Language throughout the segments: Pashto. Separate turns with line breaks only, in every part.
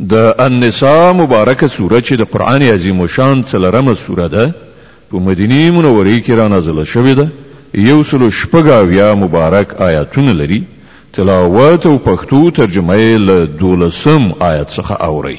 د النساء مبارکه سوره چې د قران عظیم شان څلرمه سوره ده په مدینه منوره کې را نازله شوې ده یو سلو شپږاویا مبارک آیاتونه لري تلاوت او پښتو ترجمه یې له دولسم آیت څخه اوري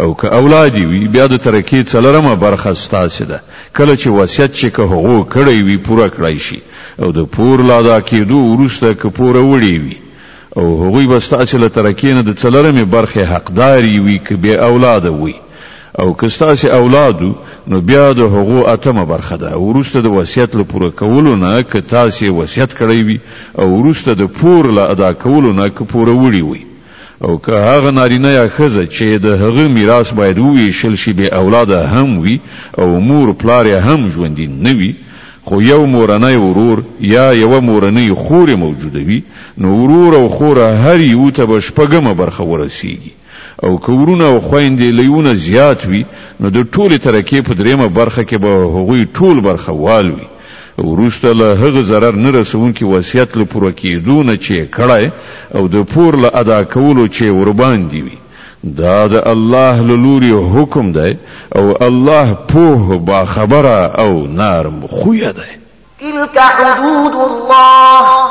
او که اولاد یې وي بیا د ترکې څلرمه برخه ستاسې ده کله چې وصیت چې که هغو کړی وي پوره کړای شي او د پور له ادا کېدو وروسته که پوره وړې وي او هغوی به ستاسې له ترکې نه د څلرمې برخې حقدار یې وي که بې اولاده وي او که ستاسې اولاد و نو بیا د هغو اتمه برخه ده وروسته د وصیت له پوره کولو نه که تاسې وصیت کړی وي او وروسته د پور له ادا کولو نه که پوره وړي وي. او که هغه نارینه یا ښځه چې د هغه میراث باید وویشل شي بې اولاده هم وي او مور پلار یې هم ژوندي نه وي خو یو مورنی ورور یا یوه مورنۍ خور یې موجوده وي نو ورور او خور هر یو ته به شپږمه برخه ورسیږي او که ورونه او خویندې له یو نه زیات وي نو د ټولې ترکې په دریمه برخه کې به هغوی ټول برخه وال وي. وروسته له هغه ضرر نه رسوونکي وصیت له پوره کېدو نه چې یې کړی او د پور له ادا کولو چې ورباندې وي، دا د الله له لوري حکم دی او الله پوه، باخبره او نرم خویه دی.
تلک حدود الله.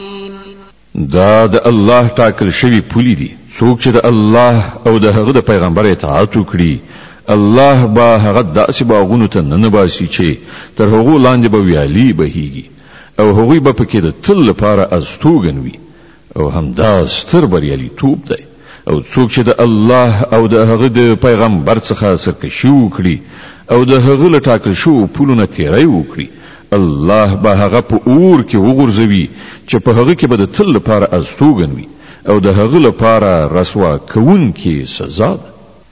دا د الله ټاکل شوی پولی دی څوک چې د الله او د هغه د پیغمبر اطاعت وکړي الله با هغه داسې باغونو ته نه نباسي چې تر هغه لاندې به ویالي بهيږي او هغوی به پکې د تل لپاره استوګن وي او همدا ستر بریالیتوب دی او څوک چې د الله او د هغه د پیغمبر څخه سرکشي وکړي او د هغه له ټاکل شوو پولو نه تیری وکړي الله به هغه په اور کې وغورځوي چې په هغه کې به د تل لپاره استوګن وي او د هغه لپاره رسوا کوونکې سزا ده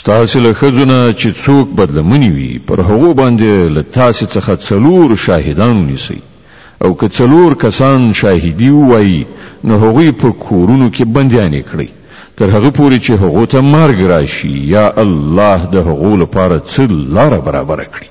ستاسې له ښځو نه چې څوک بدلمنې وي پر هغو باندې له تاسې څخه څلور شاهدان ونیسئ او که څلور کسان شاهدي ووايي نو هغوی په کورونو کې بندیانې کړئ تر هغه پورې چې هغو ته مرګ راشي یا الله د هغو لپاره څه لاره برابره کړي.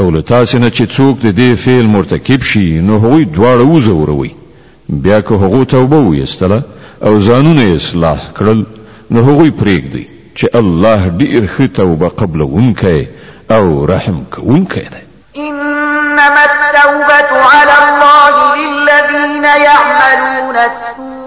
او له تاسې نه چې څوک د دې فعل مرتکب شي نو هغوی دواړه وځوروئ، بیا که هغو توبه وویستله او ځانونه یې اصلاح کړل نو هغوی پرېږدئ، چې الله ډېر ښه توبه قبلوونکی او رحم کوونکی دی.
انما التوبة علی الله للذین یعملون السوء.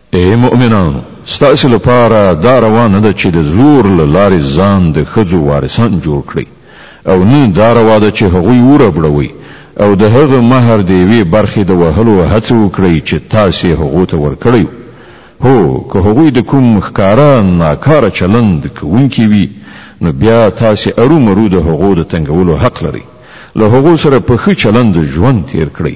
اې مؤمنانو! ستاسې لپاره دا روا نه ده چې د زور له لارې ځان د ښځو وارثان جوړ کړئ او نه دا روا ده چې هغوی وربړوئ او د هغه مهر د یوې برخې د وهلو هڅه وکړئ چې تاسې هغو ته ورکړی و، هو! که هغوی د کوم ښکاره ناکاره چلند کوونکي وي، نو بیا تاسې ارومرو د هغو د تنګولو حق لرئ. له هغو سره په ښه چلند ژوند تېر کړئ.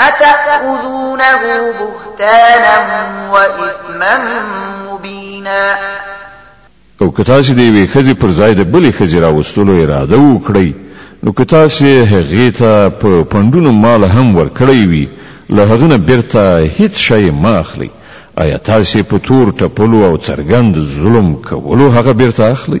اتأخذونه بهتانا واثما مبینا
او که تاسو د یوې ښځې پر ځای د بلې ښځې راوستلو اراده وکړئ نو که تاسو هغې ته په پنډونو مال هم ورکړی وي له هغه نه بیرته هیڅ شی مه اخلئ ایا تاسو په تور ټپلو او څرګند ظلم کولو هغه بیرته
اخلئ؟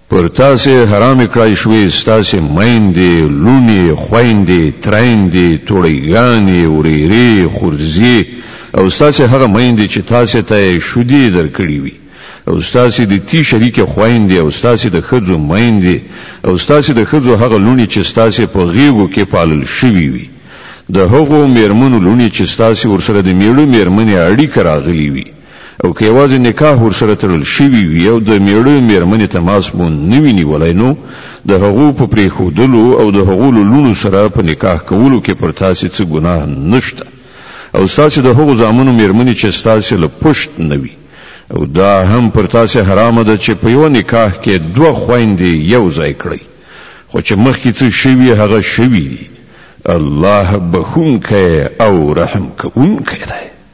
پر تاسې حرام کړای شوې ستاسې میندې، لوڼې، خویندې، تریندې، توړیګانې، ورېرې، خورزې او ستاسې هغه میندې چې تاسې ته یې شیدې درکړې وي او ستاسې د تي شریکې خویندې او ستاسې د ښځو میندې او ستاسې د ښځو هغه لوڼې چې ستاسې په غېږو کې پالل شوي وي، د هغو مېرمنو لوڼې چې ستاسې ورسره د مېړه مېرمنې اړیکه راغلي وي. او که یوازې نکاح ورسره تړل شوی وي او د مېړه مېرمنې تماس مو نه وي نیولی نو د هغو په پرېښودلو او د هغو له لوڼو سره په نکاح کولو کې پر تاسې څه ګناه نشته او ستاسې د هغو زامنو مېرمنې چې ستاسې له پشت نه وي او دا هم پر تاسې حرامه ده چې په یوه نکاح کې دوه خویندې یو ځای کړئ خو چې مخکې څه شوي هغه شوي دي الله بخښونکی او رحم کوونکی دی.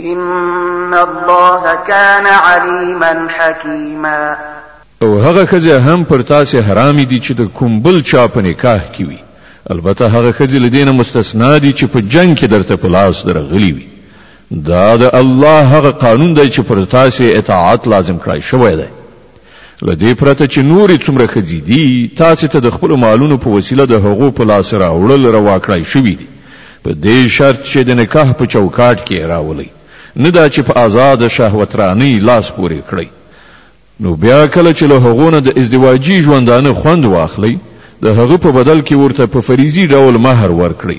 ان الله كان عليما حكيما
او هغه خځه هم پر تاسو حرام دي چې د کوم بل چا په نکاح کې وي البته هغه خځې له دینه مستثنا دي چې په جنگ کې درته په لاس درغلي وي دا د الله هغه قانون دی چې پر تاسو اطاعت لازم کړای شوی دی له دې پرته چې نورې څومره ښځې دي، تاسې ته د خپلو مالونو په وسیله د هغو په لاسه راوړل روا کړای شوي دي، په دې شرط چې د نکاح په چوکاټ کې یې راولئ، نه دا چې په ازاده شهوترانۍ لاس پورې کړئ. نو بیا کله چې له هغو نه د ازدواجي ژوندانه خوند واخلئ، د هغه په بدل کې ورته په فریضي ډول مهر ورکړئ،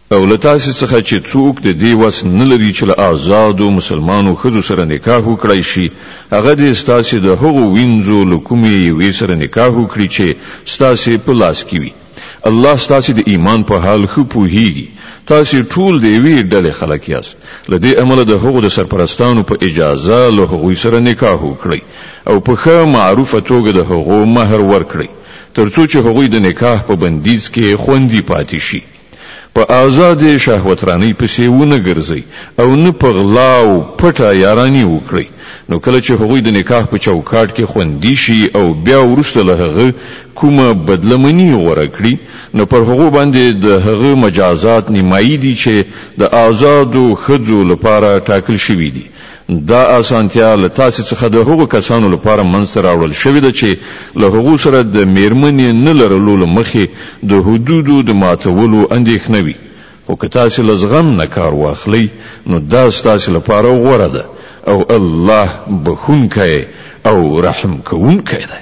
او له تاسې څخه چې څوک د دې وس نه لري چې له آزادو مسلمانو ښځو سره نکاح وکړای شي، هغه دې ستاسې د هغو وینځو له کومې یوې سره نکاح وکړي چې ستاسې په لاس کې وي. الله ستاسې د ایمان په حال ښه پوهېږي. تاسې ټول د یوې ډلې خلک یاست، له دې امله د هغو د سرپرستانو په اجازه له هغوی سره نکاح وکړئ او په ښه معروفه توګه د هغو مهر ورکړئ، تر څو چې هغوی د نکاح په بندیز کې خوندي پاتې شي. په ازادې شهوترانۍ پسې ونه ګرځئ او نه په غلا او پټه یاراني وکړئ، نو کله چې هغوی د نکاح په چوکاټ کې خوندي شي او بیا وروسته له هغه کومه بدلمني غوره کړي، نو پر هغو باندې د هغه مجازات نیمايي دي چې د ازادو ښځو لپاره ټاکل شوي دي، دا اسانتیا له تاسې څخه د هغو کسانو لپاره منځ ته راوړل شوې ده چې له هغو سره د مېرمنې نه لرلو له مخې د حدودو د ماتولو اندېښنه وي، خو که تاسې له زغم نه کار واخلئ، نو دا ستاسې لپاره غوره ده او الله بښونکی او رحم کوونکی دی.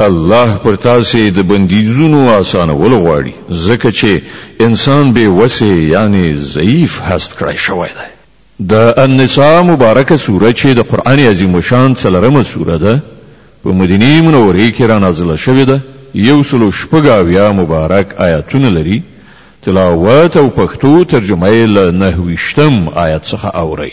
الله
پر تاسې د بندیزونو آسانول غواړي، ځکه چې انسان بې وسې یعنې ضعیف هست کړای شوی دی. د النساء مبارکه سوره چې د قرآن عظیم الشان څلورمه سوره ده، په مدینې منورې کې رانازله شوې ده، یو سل او شپږ اویا مبارک آیاتونه لري، تلاوت او پښتو ترجمه یې له نهه ویشتم آیت څخه
اورئ.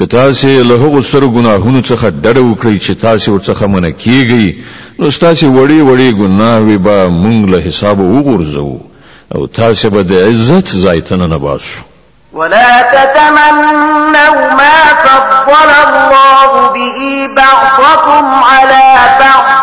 که تاسې له هغو سترو ګناهونو څخه ډډه وکړئ چې تاسې ورڅخه منع کېږئ، نو ستاسې وړې وړې ګناهوې به مونږ له حسابه وغورځوو او تاسې به د عزت ځای ته ننباسو.
ولا تتمنوا ما فضل الله به بعضکم علی بعض،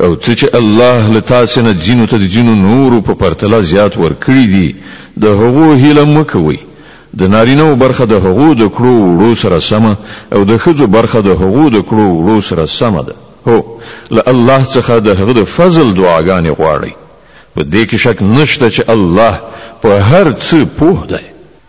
او څه چې الله له تاسې نه ځینو ته د ځینو نورو په پرتله زیات ورکړي دي، د هغو هیله مه کوئ. د نارینه وو برخه د هغو د کړو وړو سره سمه او د ښځو برخه د هغو د کړو وړو سره سمه ده. هو! له الله څخه د هغه د فضل دعاګانې غواړئ. په دې کې شک نشته چې الله په هر څه پوه دی.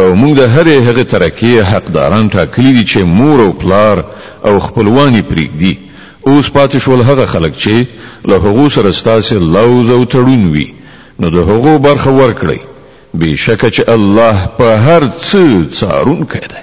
او موږ د هرې هغې ترکې حقداران ټاکلي دي چې مور او پلار او خپلوان یې پرېږدي، اوس پاتې شول هغه خلک چې له هغو سره ستاسې لوظ او تړون وي، نو د هغو برخه ورکړئ، بېشکه چې الله په هر څه
څارونکی دی.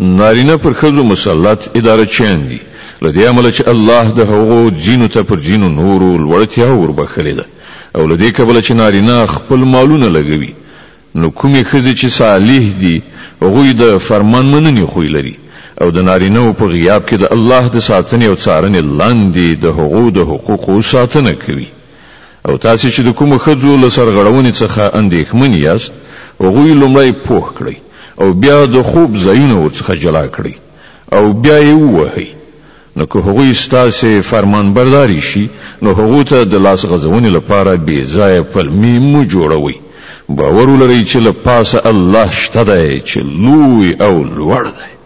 نارینه پر ښځو مسلط ادارچیان دي، له دې امله چې الله د هغو ځینو ته پر ځینو نورو لوړتیا ور بخښلې ده او له دې کبله چې نارینه خپل مالونه لګوي، نو کومې ښځې چې صالح دي، هغوی د فرمان مننې خوی لري او د نارینه وو په غیاب کې د الله د ساتنې او څارنې لاندې د هغو د حقوقو ساتنه کوي. او تاسې چې د کومو ښځو له سرغړونې څخه اندېښمن یاست، هغوی لومړی پوه کړئ او بیا د خوب ځایونه ورڅخه جلا کړئ او بیا یې ووهئ، نو که هغوی ستاسې فرمانبردارې شي، نو هغو ته د لاس غځونې لپاره بې ځایه پلمې مه جوړوئ، باور ولرئ چې له پاسه الله شته دی چې لوی او لوړ دی.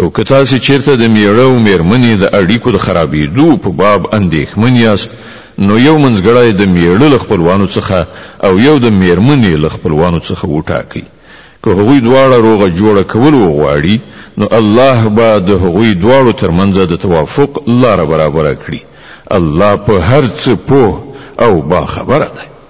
او که تاسې چېرته د مېړه او مېرمنې د اړیکو د خرابېدو په باب اندېښمن یاست، نو یو منځګړی د مېړه له خپلوانو څخه او یو د مېرمنې له خپلوانو څخه وټاکئ. که هغوی دواړه روغه جوړه کول وغواړي، نو الله به د هغوی دواړو تر منځ د توافق لاره برابره کړي. الله په هر څه پوه او
باخبره دی.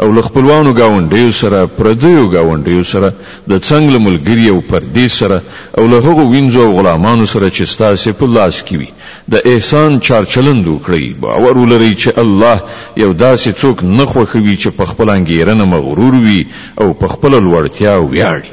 او له خپلوانو ګاونډیو سره، پردیو ګاونډیو سره، د څنګ له ملګري او پردي سره او له هغو وینځو او غلامانو سره چې ستاسې په لاس کې وي، د احسان چارچلند وکړئ، باور ولرئ چې الله یو داسې څوک نه خوښوي چې په خپله انګېرنه مغرور وي او په خپله لوړتیا ویاړي.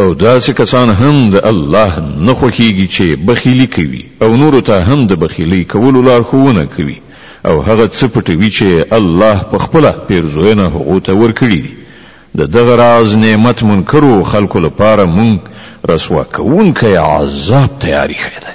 او داسې کسان هم د الله نه خوښېږي چې بخیلي کوي او نورو ته هم د بخیلۍ کولو لارښوونه کوي او هغه څه پټوي چې الله په خپله پېرزوینه هغو ته ورکړي دي. د دغه راز نعمت منکرو خلکو لپاره مونږ رسوا کوونکی عذاب تیار ایښی دی.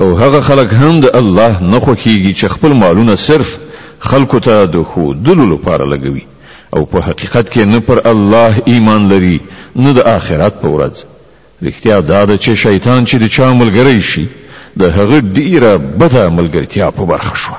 او هغه خلک هم د الله نه خوښیږي چې خپل مالونه صرف خلکو ته د ښودلو لپاره لګوي او په حقیقت کې نه پر الله ایمان لري نه د آخرت په ورځ. رښتیا دا ده چې شیطان چې د چا ملګری شي د هغه ډیره بده ملګرتیا په برخه شوه.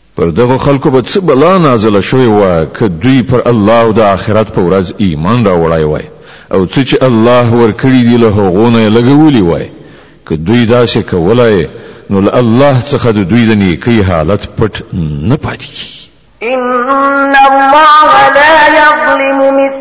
پر دغو خلکو به څه بلا نازله شوې وه که دوی پر الله او د آخرت په ورځ ایمان راوړای وای او څه چې الله ورکړي دي له هغو نه یې لګولي وای، که دوی داسې کولای نو له الله څخه د دوی د نیکۍ حالت پټ نه پاتې کیږي.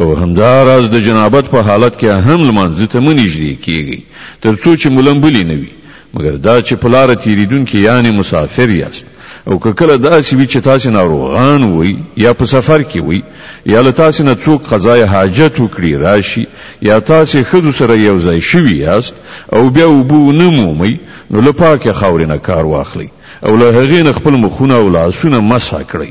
او همدا راز د جنابت په حالت کې هم لمانځه ته منیږدې کیږي ترڅو چې ملمبلی نه وي مګر دا چې په لار تیریدونکي یعنی مسافر یاست او که کله داسې وي چې تاسو ناروغان وي یا په سفر کې وي یا له تاسو نه څوک قضای حاجت وکړي راشي یا تاسو خزو سره یو ځای شوي یاست او بیا وبو نه مومي نو له پاکه خاورې نه کار واخلي او له هغې نه خپل مخونه او لاسونه مسح کړئ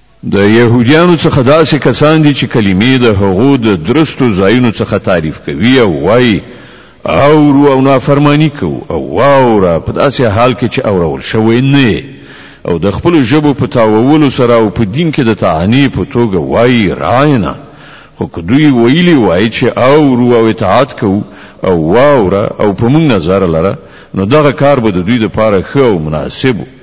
د یهودیانو څخه داسې کسان دي چې کلمې د هغو د درستو ځایونو څخه تعریف کوي او وایي، اورو او نافرماني کوو او واوره په داسې حال کې چې اورول شوی نه یې او د خپلو ژبو په تاوولو سره او په دین کې د طعنې په توګه وایي، راعنه، خو که دوی ویلي وای چې اورو او اطاعت کوو او واوره او په موږ نظر لره نو دغه کار به د دوی لپاره ښه او مناسب
و.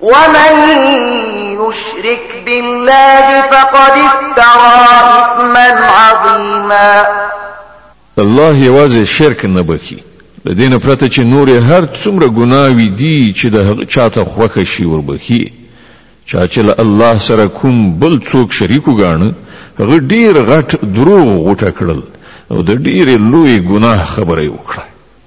ومن يشرك بالله فقد افترى اثما عظيما
الله یوازې شرک نه بخي د دین پرته چې نور هر څومره ګناوي دي چې د هغه چاته خوخه شي ور بخي چا چې له الله سره کوم بل څوک شریک وګاڼه هغه ډیر غټ دروغ غوټه کړل او د ډیرې لوی ګناه خبره وکړه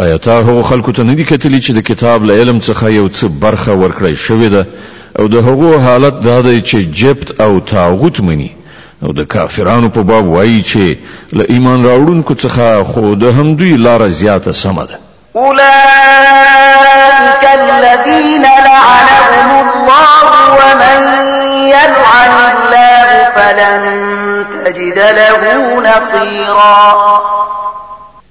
ایا
تا هغو خلکو ته نه دي کتلي چې د کتاب له علم څخه یو څه برخه ورکړی شوې ده او د هغو حالت دا دی چې جبت او طاغوت مني او د کافرانو په باب وایي چې له ایمان راوړونکو څخه خو د همدوی لاره زیاته سمه ده.
اولئک الذین لعنهم الله ومن يلعن الله فلن تجد له نصيرا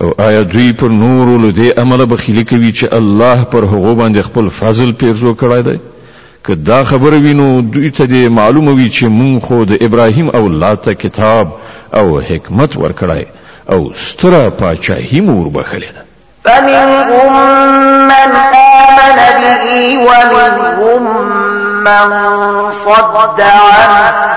او آیا دوی پر نورو له دې امله بخیلي کوي چې الله پر هغو باندې خپل فضل پېرزو کړی دی؟ که دا خبره وي نو دوی ته دې معلومه وي چې مونږ خو د ابراهیم اولاد ته کتاب او حکمت ورکړی او ستره پاچاهي مو وربښلې ده.
فمنهم من آمن به ومنهم من صد عنه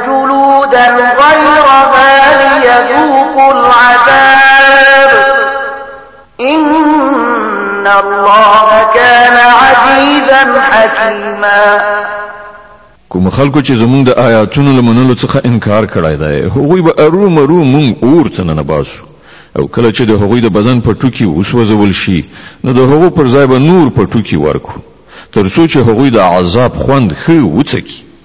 جلودا غيرها ليذوقوا العذاب إن الله كان عزيزا حكيما
کوم خلکو چې زمونږ د آیاتونو لمنلو څخه انکار کړای دی هغوی به ارو مرو مونږ اور ته نه باسو او کله چې د هغوی د بدن په ټوکی وسوځول شي نو د هغو پر ځای به نور په ټوکی ورکو ترڅو چې هغوی د عذاب خوند خو وڅکي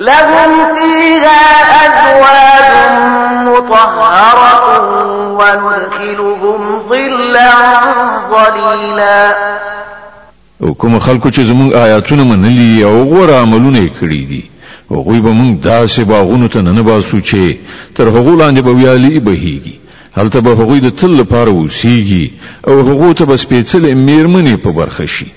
لهم فيها أزواج مطهرة وندخلهم ظلا ظليلا
او کوم خلکو چې زموږ آیاتونه منلي او غوره عملونه کړی دي او غوی به موږ داسې باغونو ته نه باسو چې تر هغو لاندې به ویالي بهیږي هلته به هغوی د تل لپاره اوسیږي او هغو ته به سپېڅلې میرمنې په برخه شي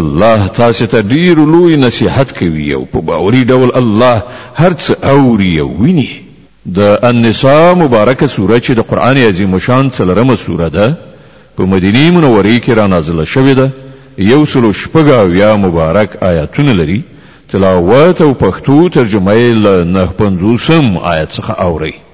الله
تاسو ته ډیر لوی نصیحت کوي او په باوري ډول الله هرڅ اوري او ویني د النساء مبارکه سوره چې د قران عظیم شان څلرمه سوره ده په مدینه منوره کې را نازله شوې ده یو سلو شپږ یا مبارک آیاتونه لري تلاوت او پښتو ترجمه یې له نه پنځوسم آیت څخه اوري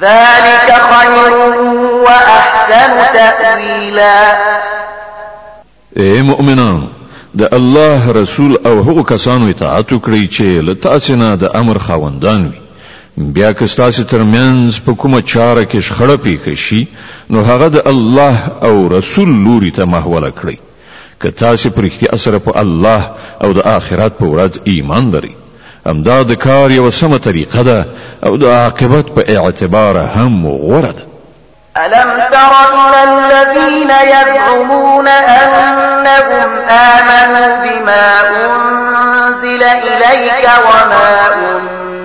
ذلك خير وأحسن تأويلا
اے مؤمنانو د الله رسول او هغو کسانو اطاعت وکړئ چې له تاسو نه د امر خاوندان وي بیا که ستاسو ترمنځ په کومه چاره کې شخړه پیښه شي نو هغه د الله او رسول لوري ته محوله کړئ که تاسې په رښتیا سره په الله او د آخرت په ورځ ایمان لرئ همدا د کار یوه سمه طریقه ده او د عاقبت په اعتبار هم غوره ده
ألم تر إلى الذين يزعمون أنهم آمنوا بما أنزل إليك وما أنزل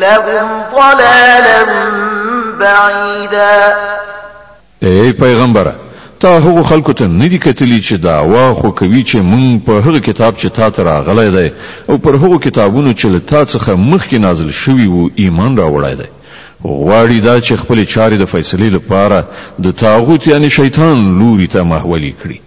لهم ضلالا بعيدا
ای پیغمبره تا هغو خلکو ته نه دي کتلي چې دعوا خو کوي چې مونږ په هغه کتاب چې تا ته راغلی دی او پر هغو کتابونو چې له تا څخه مخکې نازل شوي وو ایمان راوړی دی غواړي دا چې خپلې چارې د فیصلې لپاره د طاغوت یعنې شیطان لوري ته محولې کړي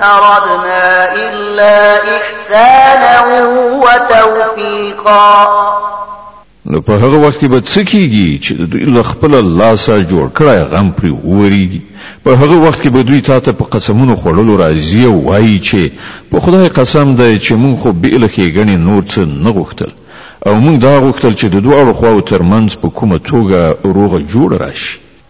أردنا إلا إحسانا وتوفيقا
نو په هغه وخت کې به څه کیږي چې د دوی له خپل الله سره جوړ کړی غم پرې ووريږي په هغه وخت کې به دوی تاته په قسمونو خوړلو راځي او وایي چې په خدای قسم دی چې مونږ خو بې له ښېګڼې نور څه نه غوښتل او مونږ دا غوښتل چې د دواړو خواو ترمنځ په کومه توګه روغه جوړه راشي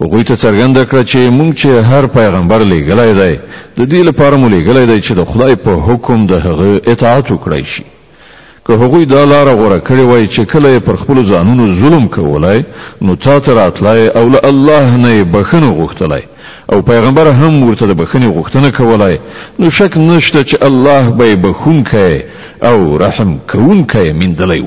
هغوی ته څرګنده کړه چې موږ چې هر پیغمبر لېږلی دی، د دې لپاره مو لېږلی دی چې د خدای په حکم د هغه اطاعت وکړای شي. که هغوی دا لاره غوره کړې وای چې کله یې پر خپلو ځانونو ظلم کولای، نو تا ته راتلای او له الله نه یې بښنه غوښتلای او پیغمبر هم ورته د بښنې غوښتنه کولای، نو شک نشته چې الله به یې بښونکی او رحم کوونکی
میندلی و.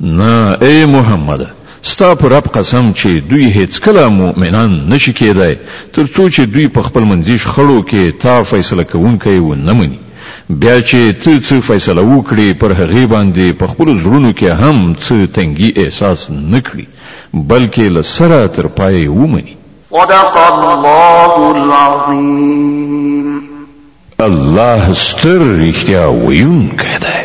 نه اے محمد ستا پر رب قسم چې دوی هیڅکله مؤمنان نشي کېدای ترڅو چې دوی په خپل منځي شخړو کې تا فیصله کوونکی و نه مني بیا چې ته څه فیصله وکړي پر هغې باندې په خپل زړونو کې هم څه تنګي احساس نه کړي بلکې له سره تر پای ومني
صدق الله العظیم
الله ستر رښتیا ویونکی دی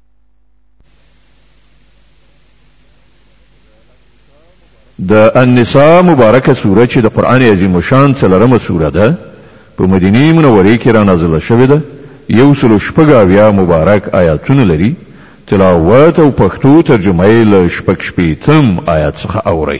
د النساء مبارکه سوره چې د قرآن عظیم شان څلرمه سوره ده په مدینه منورې کې را نازله شوې ده یو سلو شپږ اویا مبارک آیاتونه لري تلاوت او پښتو ترجمه یې له شپږ شپېتم آیات څخه
اورئ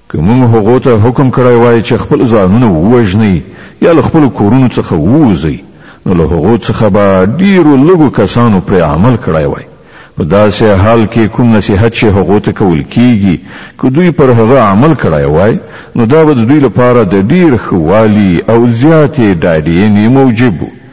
که موږ هغو ته حکم کړی وای چې خپل ځانونه ووژنئ یا له خپلو کورونو څخه ووځئ، نو له هغو څخه به ډېرو لږو کسانو پرې عمل کړی وای. په داسې حال کې کوم نصیحت چې هغو ته کول کېږي، که دوی پر هغه عمل کړی وای، نو دا به د دوی لپاره د ډېر ښه والي او زیاتې ډاډېنې موجب
و.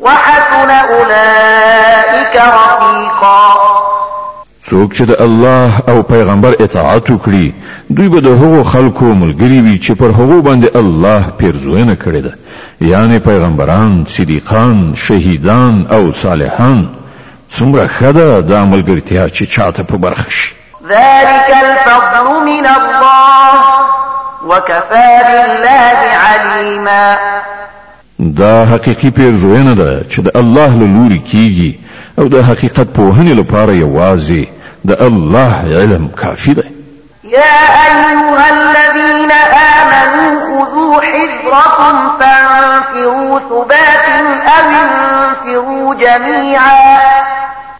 وحسن اولئک رفیقا.
څوک چې د الله او پیغمبر اطاعت وکړي، دوی به د هغو خلکو ملګري وي چې پر هغو باندې الله پېرزوینه کړې ده، یعنې پیغمبران، صدیقان، شهیدان او صالحان، څومره ښه ده دا ملګرتیا چې چا ته په برخه شي.
ذلک الفضل من الله وکفی بالله علیما.
دا حقیقي پېرزوینه ده چې د الله له لوري کېږي او د حقیقت پوهنې لپاره یوازې د الله علم کافي دی.
يا أيها الذين آمنوا خذوا حذركم فانفروا ثبات أو انفروا جميعا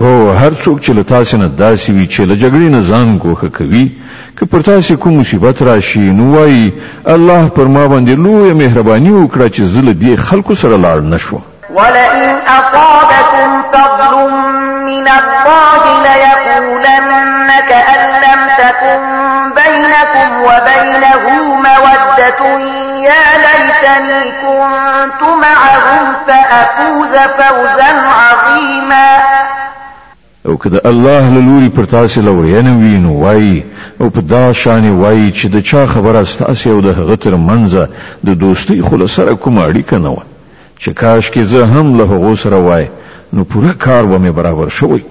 هو هر څوک چې له تاسې نه داسې وي چې له جګړې نه ځان ګوښه کوي که پر تاسې کوم مصیبت راشي نو وایي الله پر ما باندې لویه مهرباني وکړه چې زه له دې خلکو سره لاړ نه شوم
ولئن اصابكم فضل من الله ليقولن كأن لم تكن بينكم وبينه مودة يا ليتني كنت معهم فأفوز فوزا عظيما
او که د الله له لوري پر تاسې لورینه وي نو وایي او په دا شان وایي چې د چا خبره ستاسې او د هغه تر منځ د دوستۍ خو له سره کومه اړیکه نه وه چې کاشکې زه هم له هغو سره وای نو پوره کار به مې برابر شوی وو.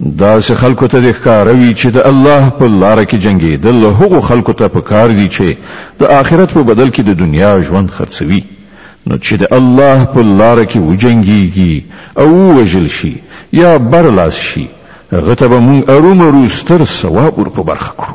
داسې خلکو ته دې ښکاره وي چې د الله په لاره کې جنګېدل هغو خلکو ته په کار دي چې د آخرت په بدل کې د دنیا ژوند خرڅوي نو چې د الله په لاره کې وجنګېږي او ووژل شي یا برلاس شي هغه ته به موږ ارومرو ستر ثواب ور په برخه کړو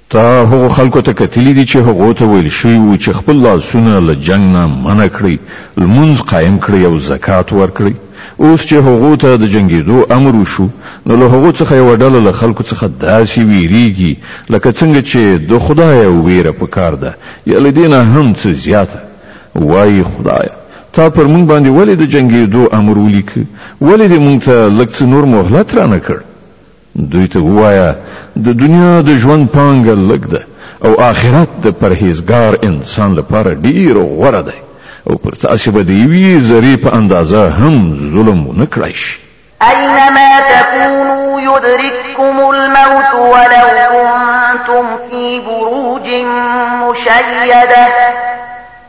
تا هغو خلکو ته کتلي دي چې هغو ته ویل شوي وو چې خپل لاسونه له جنګ نه منع کړئ، لمونځ قایم کړئ او زکات ورکړئ، اوس چې هغو ته د جنګېدو امر وشو نو له هغو څخه یوه ډله له خلکو څخه داسې وېرېږي لکه څنګه چې د خدایه وېره پکار ده یا له دې نه هم څه زیاته، وایي، خدایه! تا پر موږ باندې ولې د جنګېدو امر ولیکه؟ ولې دې موږ ته لږ څه نور مهلت رانه کړ؟ دوی ته ووایه د دنیا د ژوند پانګه لږ ده او آخرت د پرهیزګار انسان لپاره ډیر غوره دی او پر تاسو به د یوې ذرې په اندازه هم ظلم ونه کړای شي
اينما تكونوا يدرككم الموت ولو كنتم في بروج مشيده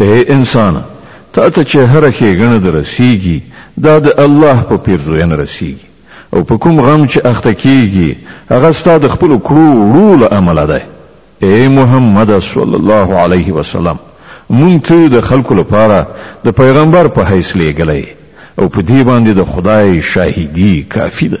اې انسانه! تا ته چې هره ښېګڼه د رسېږي، دا د الله په پېرزوینه رسېږي او په کوم غم چې اخته کېږي، هغه ستا د خپلو کړو وړو له امله دی. اې محمده صلی الله علیه وسلم! مونږ ته د خلکو لپاره د پیغمبر په حیث لېږلی یې او په دې باندې د خدای شاهدي کافي ده.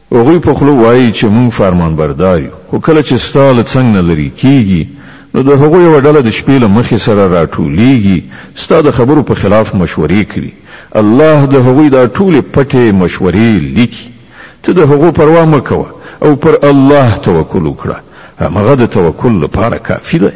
هغوی په خوله وايي چې موږ فرمانبردار یو، خو کله چې ستا له څنګ نه لرې کېږي، نو د هغو یوه ډله د شپې له مخې سره راټولېږي، ستا د خبرو په خلاف مشورې کوي. الله د هغوی دا ټولې پټې مشورې لیکي. ته د هغو پروا مه کوه او پر الله توکل وکړه، همغه د توکل لپاره
کافي دی.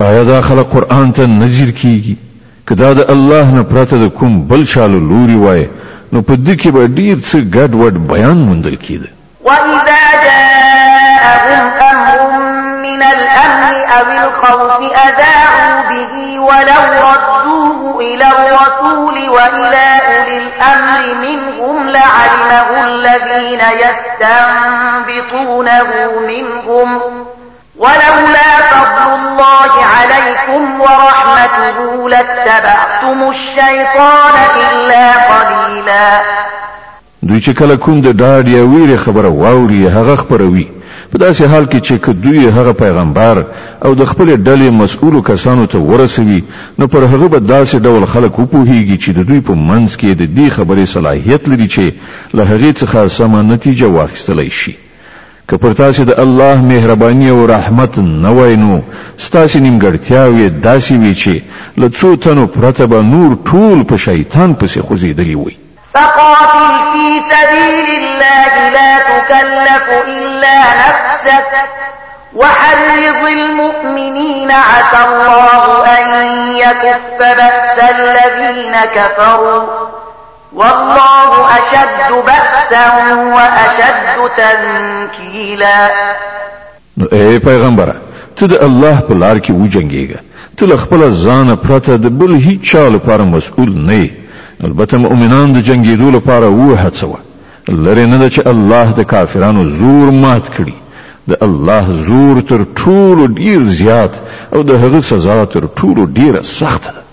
آیا دا خلک قرآن ته نه ځیر کیږي؟ که دا د الله نه پرته د کوم بل چا له لوري وای نو په ده کې به ډیر څه ګډ وډ بیان موندل کیده.
واذا جاءهم امر من الامن او الخوف اذاعوا به ولو ردوه الى الرسول والى اولي الامر منهم لعلمه الذين يستنبطونه منهم ولولا فضل الله عليكم ورحمته لاتبعتم الشيطان إلا قليلا
دوی چې کله کوم د ډاډ یا ویرې خبره واوري هغه خبروي په داسې حال کې چې که دوی هغه پیغمبر او د خپل ډلې مسؤلو کسانو ته ورسوي نو پر هغه به داسې ډول خلک وپوهیږي چې د دوی په منځ کې د دې خبرې صلاحیت لري چې له هغې څخه سمه نتیجه واخیستلی شي که پر تاسې د الله مهرباني او رحمت نه وای نو ستاسې نیمګړتیاوې داسې وې چې له څو تنو پرته به نور ټول په شیطان پسې خوځېدلي وای.
فقاتل فی سبیل الله لا تکلف الا نفسک وحرض المؤمنین عسى الله ان یکف بأس الذین کفروا والله اشد بأسا واشد تنکیلا
نو اے پیغمبره ته د الله په لار کې وجنګېږه ته له خپل ځانه پرته د بل هیڅ چا لپاره مسؤل نه یې البته مؤمنان د جنګېدو لپاره وهڅوه لرې نه ده چې الله د کافرانو زور مات کړي د الله زور تر ټولو ډیر زیات او د هغه سزا تر ټولو ډیره سخته ده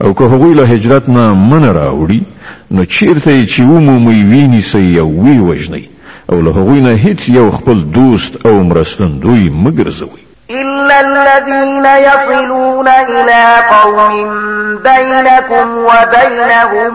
او که هغوی له هجرت نه منع راوړي نو چیرته یې چې ومومئ ویې نیسئ او ویې وژنئ او له هغوی نه هیڅ یو خپل دوست او مرستندوی مه ګرځوئ.
إلا الذين يصلون إلى قوم بينكم وبينهم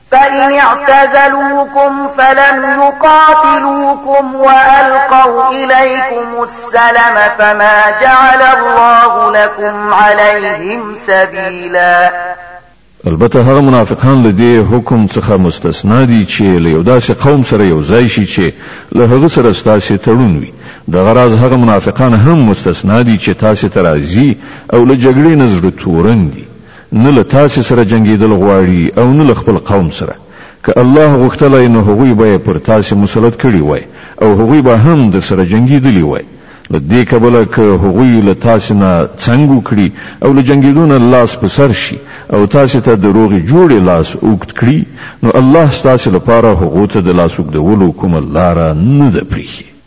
فإن اعتزلوكم فلم يقاتلوكم وألقوا إليكم السلم فما جعل الله لكم عليهم سبيلا
البته هغه منافقان له دې حکم څخه مستثنا دي چې له یو داسې قوم سره یو ځای شي چې له هغه سره ستاسو تړون وي د غراز هغه منافقان هم مستثنا دي چې تاسو ته راځي او له جګړې نه زړه تورن دي نه له تاسې سره جنګېدل غواړي او نه له خپل قوم سره، که الله غوښتلای نو هغوی به یې پر تاسې مسلط کړي وای او هغوی به هم درسره جنګېدلي وای، له دې کبله که هغوی له تاسې نه څنګ وکړي او له جنګېدو نه لاس په سر شي او تاسې ته د روغې جوړې لاس اوږد کړي نو الله ستاسې لپاره هغو ته د لاس اوږدولو کومه لاره نه ده پرېښې.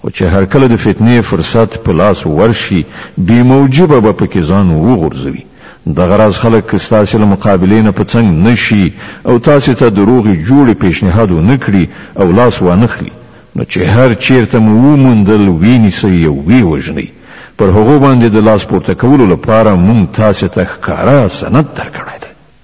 خو چې هر کله د فتنې فرصت په لاس ورشي، بې موجبه به په کې ځان وغورځوي. دغه راز خلک که ستاسې له مقابلې نه په څنګ نه شي او تاسې ته د روغې جوړې پېشنهاد ونه کړي او لاس وانه خلي، نو چې هر چېرته مو وموندل، ویې نیسئ او ویې وژنئ. پر هغو باندې د لاس پورته کولو لپاره مونږ تاسې ته ښکاره سند درکړی دی.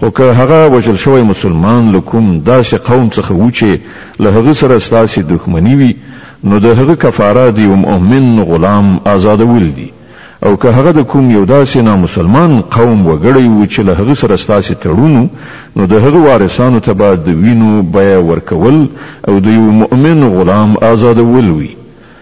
خو که هغه وژل شوی مسلمان له کوم داسې قوم څخه وو چې له هغه سره ستاسې دښمني وي نو د هغه کفاره د یو مؤمن غلام آزادول دي او که هغه د کوم یو داسې نامسلمان قوم وګړی وو چې له هغه سره ستاسې تړون وو نو د هغه وارثانو ته به د وینو بیه ورکول او د یو مؤمن غلام آزادول وي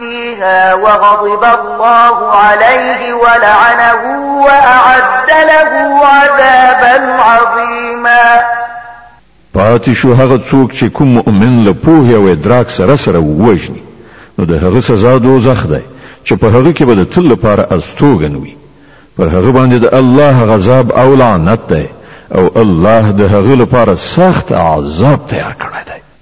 فيها وغضب الله عليه ولعنه وأعد له عذابا عظيما
پاتې شو هغه څوک چې کوم مؤمن له پوهې او ادراک سره سره ووژني نو د هغه سزا دوزخ دی چې په هغه کې به د تل لپاره استوګن وي پر هغه باندې د الله غضب او لعنت دی او الله د هغه لپاره سخت عذاب تیار کړی دی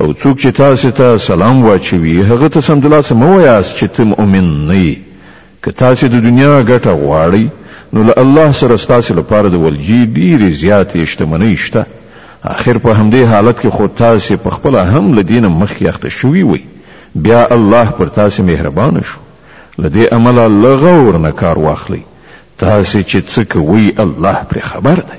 او څوک چې تاسې ته سلام واچوي هغه ته سمدلاسه مه وایاست چې ته مؤمن نه یې. که تاسې د دنیا ګټه غواړئ نو له الله سره ستاسې لپاره د ولجې ډېرې زیاتې شتمنۍ شته، اخر په همدې حالت کې خو تاسې په خپله هم له دې نه مخکې اخته شوي وئ، بیا الله پر تاسې مهربانه شو، له دې امله له غور نه کار واخلئ، تاسې چې څه کوئ الله پرې خبر دی.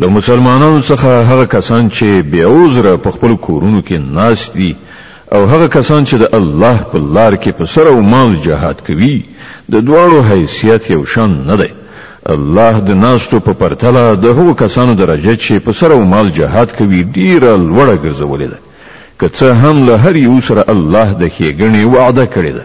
له مسلمانانو څخه هغه کسان چې بې عذره په خپلو کورونو کې ناست دي او هغه کسان چې د الله په لار کې په سر او مال جهاد کوي، د دواړو حیثیت یو شان نه دی. الله د ناستو په پرتله د هغو کسانو درجه چې په سر او مال جهاد کوي ډېره لوړه ګرځولې ده، که څه هم له هر یو سره الله د ښېګڼې وعده کړې ده.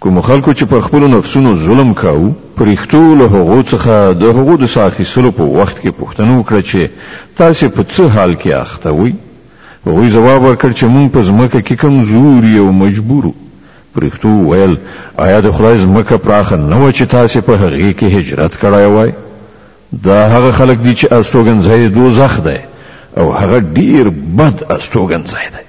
کومو خلکو چې پر خپلو نفسونو ظلم کاوه، پرښتو له هغو څخه د هغو د ساه اخیستلو په وخت کې پوښتنه وکړه چې تاسې په څه حال کې اخته وئ؟ هغوی ځواب ورکړ چې موږ په ځمکه کې کمزوري او مجبور وو. پرښتو وویل، ایا د خدای ځمکه پراخه نه وه چې تاسې په هغې کې هجرت کړای وای؟ دا هغه خلک دي چې استوګنځای یې دوزخ دی او هغه ډېر بد استوګنځای دی.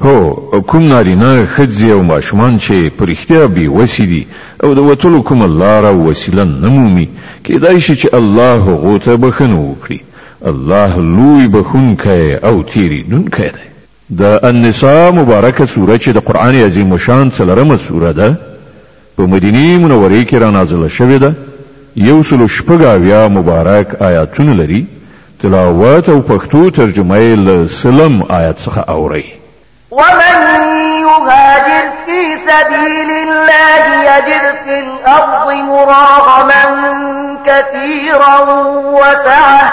هو، کوم نارینه، ښځې او ماشومان چې په رښتیا بې وسې دي او د وتلو کومه لاره او وسیله نه مومي، کېدای شي چې الله هغو ته بښنه وکړي. الله لوی بښونکی او تېرېدونکی دی. د النساء مبارکه سوره چې د قرآن عظیم الشان څلورمه سوره ده، په مدینې منورې کې رانازله شوې ده، یو سل او شپږ اویا مبارک آیاتونه لري، تلاوت او پښتو ترجمه یې له سلم آیت څخه اورئ.
ومن يهاجر في سبيل الله يجد في الأرض مراغما كثيرا وسعه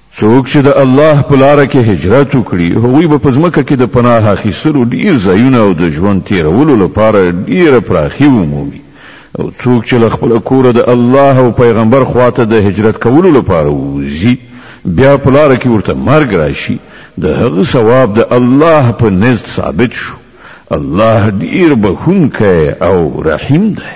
څوک چې د الله په لاره کې هجرت وکړي، هغوی به په ځمکه کې د پناه اخیستلو ډېر ځایونه او د ژوند تېرولو لپاره ډېره پراخي ومومي، او څوک چې له خپله کوره د الله او پیغمبر خوا ته د هجرت کولو لپاره ووځي، بیا په لاره کې ورته مرګ راشي، د هغه ثواب د الله په نزد ثابت شو، الله ډېر بښونکی او رحیم دی.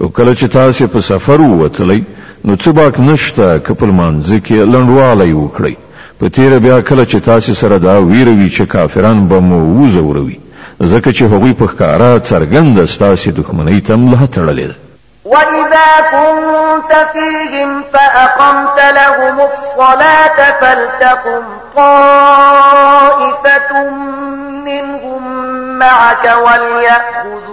او کله چې تاسې په سفر ووتلئ نو څه باک نشته که په لمانځه کې لنډوالی وکړئ، په تېره بیا کله چې تاسې سره دا وېره وي چې کافران به مو وځوروي، ځکه چې هغوی په ښکاره څرګنده ستاسې دښمنۍ ته ملا تړلې ده.
واذا كنت فيهم فاقمت لهم الصلاة فلتقم طائفة منهم معك وليأخذوا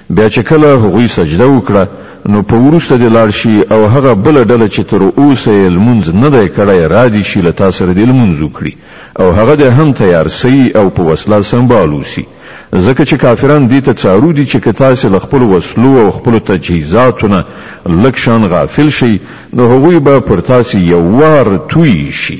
بیا چې کله هغوی سجده وکړه نو په وروسته دې لاړ شي او هغه بله ډله چې تر اوسه یې لمونځ نه دی کړی رادې شي له تا سره دې لمونځ وکړي او هغه دې هم تیار سي او په وسله سمبال اوسي ځکه چې کافران دې ته څارو دي چې که تاسې له خپلو وسلو او خپلو تجهیزاتو نه لږ شان غافل شئ نو هغوی به پر تاسې یو وار تویې شي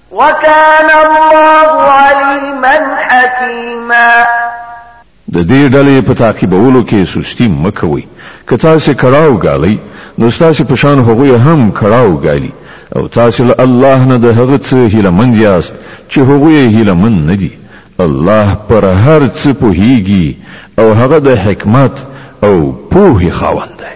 وكان الله عليما حكيما
د دې ډلې په تعقیبولو کې سستی مکوي که تاسو کړهو ګالئ نو تاسو په شان هغوی هم کړهو ګالي او تاسو له الله نه د هغه څه هیله مند یاست چې هغوی هیله مند نه دي الله پر هر څه پوهیږي او هغه د حکمت او پوهې خاوند دی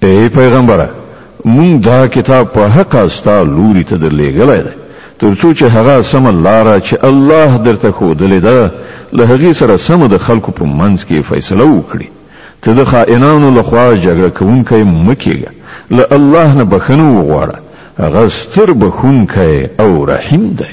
ای پیغمبره! مونږ دا کتاب په حقه ستا لوري ته درلېږلی دی، تر څو چې هغه سمه لاره چې الله درته ښودلې ده، له هغې سره سمه د خلکو په منځ کې فیصله وکړې. ته د خائنانو له خوا جګړه کوونکی مه کېږه. له الله نه بښنه وغواړه. هغه ستر بښونکی او رحیم دی.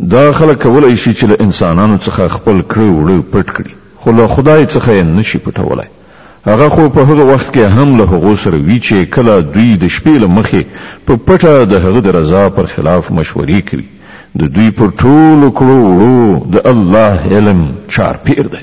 دا خلک کولای شي چې له انسانانو څخه خپل کړه وړه پټ کړي، خو له خدای څخه یې نه شي پټولای. هغه خو په هغه وخت کې هم له هغو سره وي چې کله دوی د شپې له مخې په پټه د هغه د رضا پر خلاف مشورې کوي. د دوی پر ټولو کړو وړو د الله علم چارپېر دی.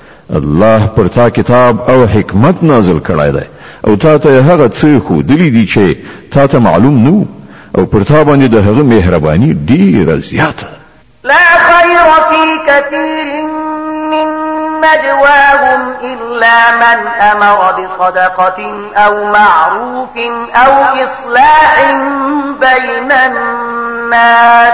الله
پر تا کتاب او حکمت نازل کړی دی او تا ته هغه څه ښودلي دي چې تا ته معلوم نه او پر تا باندې د هغه مهرباني ډیره زیاته ده
لا خير في كثير من نجواهم إلا من أمر بصدقة أو معروف أو إصلاح بين الناس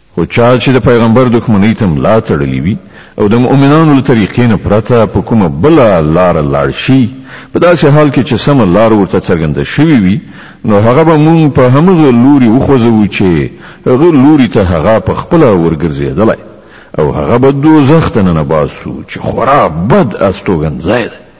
خو چا چې د پیغمبر دښمنۍ ته ملا تړلې وي او د مؤمنانو له طریقې نه پرته په کومه بله لاره لاړ شي، په داسې حال کې چې سمه لار ورته څرګنده شوې وي، نو هغه به مونږ په همغه لوري وخوځوو چې هغه لوري ته هغه په خپله ورګرځېدلی او هغه به دوزخ ته ننباسو چې خورا بد استوګنځی دی.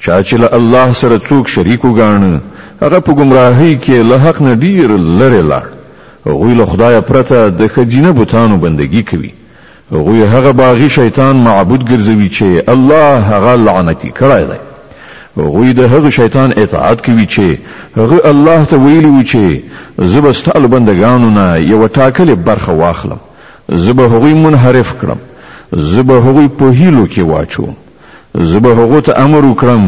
چا چې له الله سره څوک شریک وګاڼه، هغه په ګمراهۍ کې له حق نه ډېر لرې لاړ. هغوی له خدایه پرته د ښځینه بتانو بندګي کوي. هغوی هغه باغي شیطان معبود ګرځوي چې الله هغه لعنتي کړی دی. هغوی د هغه شیطان اطاعت کوي چې هغه الله ته ویلي و چې زه به ستا له بندګانو نه یوه ټاکلې برخه واخلم، زه به هغوی منحرف کړم، زه به هغوی په هیلو کې واچوم. زه به هغو ته امر وکړم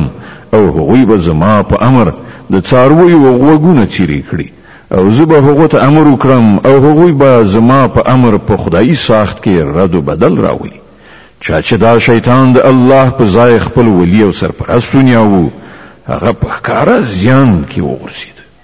او هغوی به زما په امر د څارویو غوږونه چیرې کړي او زه به هغو ته امر وکړم او هغوی به زما په امر په خدایي ساخت کې رد و بدل راولي چا چې دا شیطان د الله په ځای خپل ولی او سرپرست ونیاوو هغه په ښکاره زیان کې
وغورځېد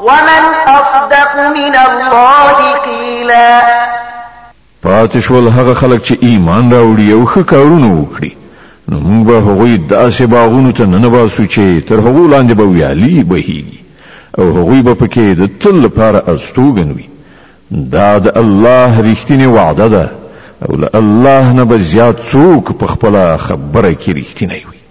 ومن اصدق من الله قیلا
پاتې شول هغه خلک چې ایمان راوړي او ښه کارونه وکړي نو موږ به هغوی داسې باغونو ته ننباسو چې تر هغو لاندې به ویالي بهیږي او هغوی به پکې د تل لپاره استوګن وي دا د الله رښتینې وعده ده او له الله نه به زیات څوک په خپله خبره کې رښتینی وي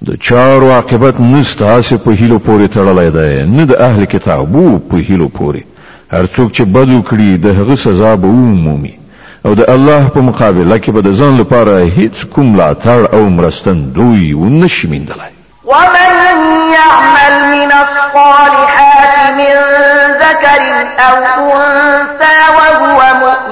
د چارو عاقبت نه ستاسې په هیلو پورې تړلی دی، نه د اهل کتابو په هیلو پورې، هر څوک چې بد وکړي د هغه سزا به ومومي او د الله په مقابله کې به د ځان لپاره هیڅ کوم ملاتړ او مرستندوی و نه شي میندلای.
ومن يعمل من الصالحات من ذکر او انثی وهو مؤمن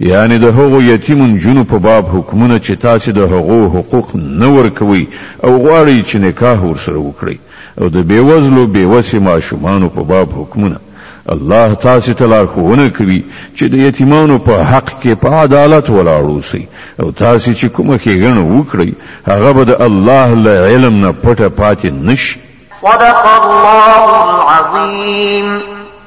یعنې د هغو یتیمو نجونو په باب حکمونه چې تاسې د هغو حقوق نه ورکوئ او غواړئ چې نکاح ورسره وکړئ او د بې وزلو بې وسې ماشومانو په باب حکمونه، الله تاسې ته لارښوونه کوي چې د یتیمانو په حق کې په عدالت ولاړ اوسئ او تاسې چې کومه ښېګڼه وکړئ هغه به د الله له علم نه پټه پاتې نه شي.
صدق الله العظيم.